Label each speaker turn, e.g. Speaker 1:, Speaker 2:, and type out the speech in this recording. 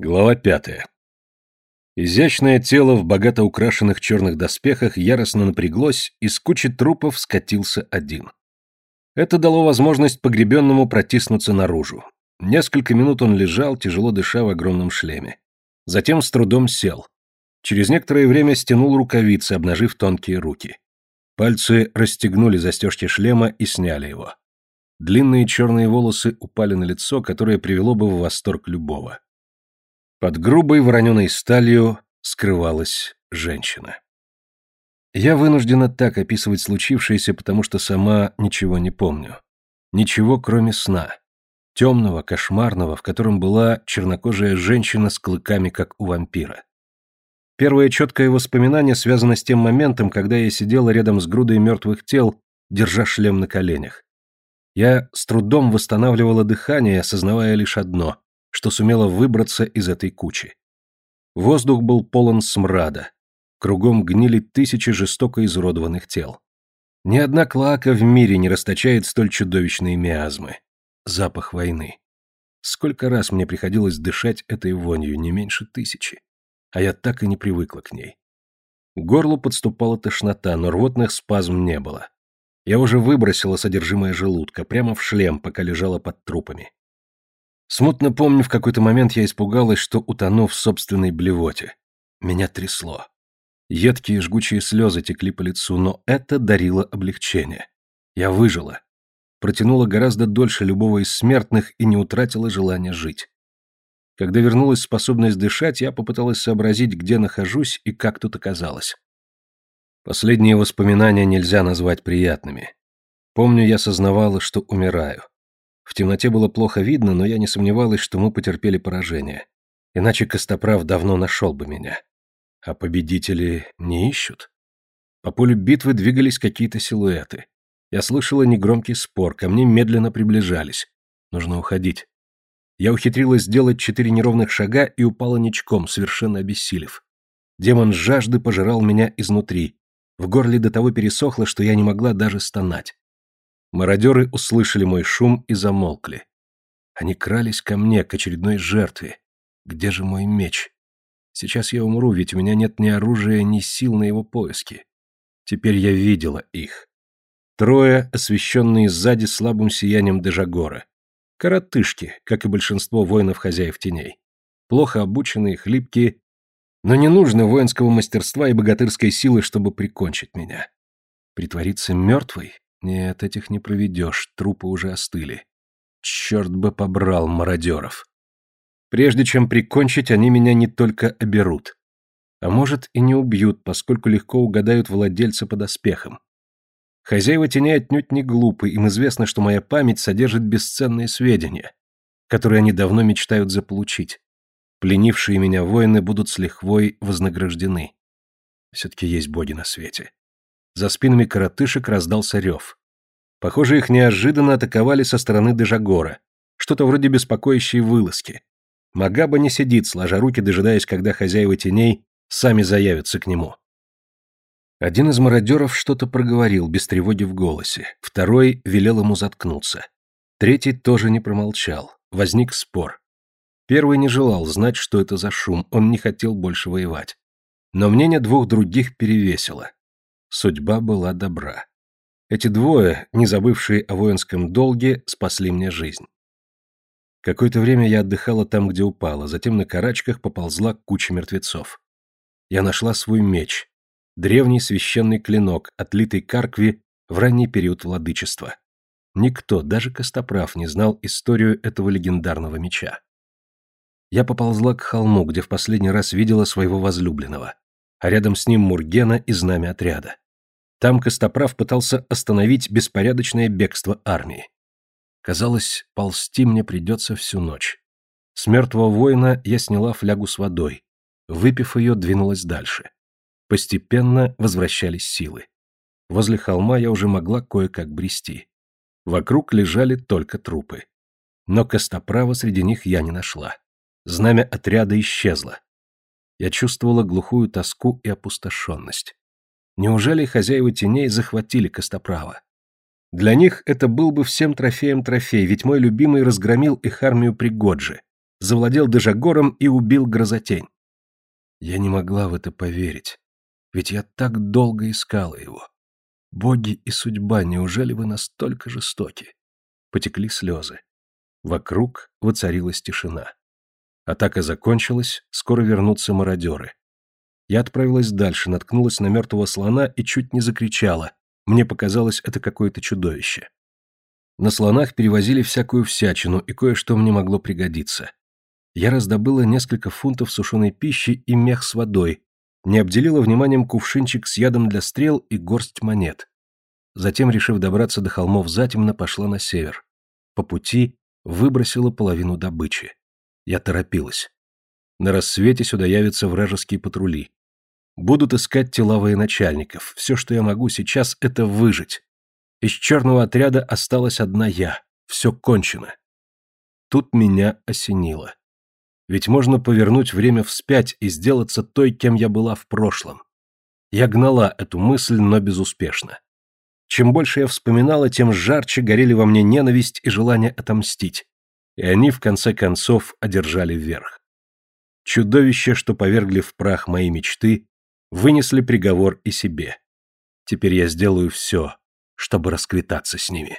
Speaker 1: Глава пятая. Изящное тело в богато украшенных черных доспехах яростно напряглось, и с кучи трупов скатился один. Это дало возможность погребенному протиснуться наружу. Несколько минут он лежал, тяжело дыша в огромном шлеме. Затем с трудом сел. Через некоторое время стянул рукавицы, обнажив тонкие руки. Пальцы расстегнули застежки шлема и сняли его. Длинные черные волосы упали на лицо, которое привело бы в восторг любого. Под грубой вороненой сталью скрывалась женщина. Я вынуждена так описывать случившееся, потому что сама ничего не помню. Ничего, кроме сна. Темного, кошмарного, в котором была чернокожая женщина с клыками, как у вампира. Первое четкое воспоминание связано с тем моментом, когда я сидела рядом с грудой мертвых тел, держа шлем на коленях. Я с трудом восстанавливала дыхание, осознавая лишь одно что сумела выбраться из этой кучи. Воздух был полон смрада. Кругом гнили тысячи жестоко изуродованных тел. Ни одна клака в мире не расточает столь чудовищные миазмы. Запах войны. Сколько раз мне приходилось дышать этой вонью, не меньше тысячи. А я так и не привыкла к ней. К горлу подступала тошнота, но рвотных спазм не было. Я уже выбросила содержимое желудка прямо в шлем, пока лежала под трупами. Смутно помню, в какой-то момент я испугалась, что утону в собственной блевоте. Меня трясло. Едкие жгучие слезы текли по лицу, но это дарило облегчение. Я выжила. Протянула гораздо дольше любого из смертных и не утратила желания жить. Когда вернулась способность дышать, я попыталась сообразить, где нахожусь и как тут оказалось. Последние воспоминания нельзя назвать приятными. Помню, я сознавала, что умираю. В темноте было плохо видно, но я не сомневалась, что мы потерпели поражение. Иначе Костоправ давно нашел бы меня. А победители не ищут. По полю битвы двигались какие-то силуэты. Я слышала негромкий спор, ко мне медленно приближались. Нужно уходить. Я ухитрилась сделать четыре неровных шага и упала ничком, совершенно обессилев. Демон жажды пожирал меня изнутри. В горле до того пересохло, что я не могла даже стонать. Мародеры услышали мой шум и замолкли. Они крались ко мне, к очередной жертве. Где же мой меч? Сейчас я умру, ведь у меня нет ни оружия, ни сил на его поиски. Теперь я видела их. Трое, освещенные сзади слабым сиянием Дежагора. Коротышки, как и большинство воинов-хозяев теней. Плохо обученные, хлипкие, но не нужно воинского мастерства и богатырской силы, чтобы прикончить меня. Притвориться мертвой? Нет, этих не проведешь, трупы уже остыли. Черт бы побрал мародеров. Прежде чем прикончить, они меня не только оберут. А может и не убьют, поскольку легко угадают владельца под оспехом. Хозяева теней отнюдь не глупы, им известно, что моя память содержит бесценные сведения, которые они давно мечтают заполучить. Пленившие меня воины будут с лихвой вознаграждены. Все-таки есть боги на свете. За спинами коротышек раздался рев. Похоже, их неожиданно атаковали со стороны Дежагора. Что-то вроде беспокоящей вылазки. Магаба не сидит, сложа руки, дожидаясь, когда хозяева теней сами заявятся к нему. Один из мародеров что-то проговорил, без тревоги в голосе. Второй велел ему заткнуться. Третий тоже не промолчал. Возник спор. Первый не желал знать, что это за шум, он не хотел больше воевать. Но мнение двух других перевесило. Судьба была добра. Эти двое, не забывшие о воинском долге, спасли мне жизнь. Какое-то время я отдыхала там, где упала, затем на карачках поползла к куче мертвецов. Я нашла свой меч, древний священный клинок, отлитый каркви в ранний период владычества. Никто, даже Костоправ, не знал историю этого легендарного меча. Я поползла к холму, где в последний раз видела своего возлюбленного а рядом с ним Мургена и знамя отряда. Там Костоправ пытался остановить беспорядочное бегство армии. Казалось, ползти мне придется всю ночь. С мертвого воина я сняла флягу с водой. Выпив ее, двинулась дальше. Постепенно возвращались силы. Возле холма я уже могла кое-как брести. Вокруг лежали только трупы. Но Костоправа среди них я не нашла. Знамя отряда исчезло. Я чувствовала глухую тоску и опустошенность. Неужели хозяева теней захватили Костоправа? Для них это был бы всем трофеем трофей, ведь мой любимый разгромил их армию при Годжи. завладел Дежагором и убил Грозотень. Я не могла в это поверить, ведь я так долго искала его. Боги и судьба, неужели вы настолько жестоки? Потекли слезы. Вокруг воцарилась тишина. Атака закончилась, скоро вернутся мародеры. Я отправилась дальше, наткнулась на мертвого слона и чуть не закричала. Мне показалось, это какое-то чудовище. На слонах перевозили всякую всячину, и кое-что мне могло пригодиться. Я раздобыла несколько фунтов сушеной пищи и мех с водой, не обделила вниманием кувшинчик с ядом для стрел и горсть монет. Затем, решив добраться до холмов затемно, пошла на север. По пути выбросила половину добычи. Я торопилась. На рассвете сюда явятся вражеские патрули. Будут искать тела военачальников. Все, что я могу сейчас, это выжить. Из черного отряда осталась одна я. Все кончено. Тут меня осенило. Ведь можно повернуть время вспять и сделаться той, кем я была в прошлом. Я гнала эту мысль, но безуспешно. Чем больше я вспоминала, тем жарче горели во мне ненависть и желание отомстить. И они, в конце концов, одержали верх. Чудовища, что повергли в прах мои мечты, вынесли приговор и себе. Теперь я сделаю все, чтобы расквитаться с ними.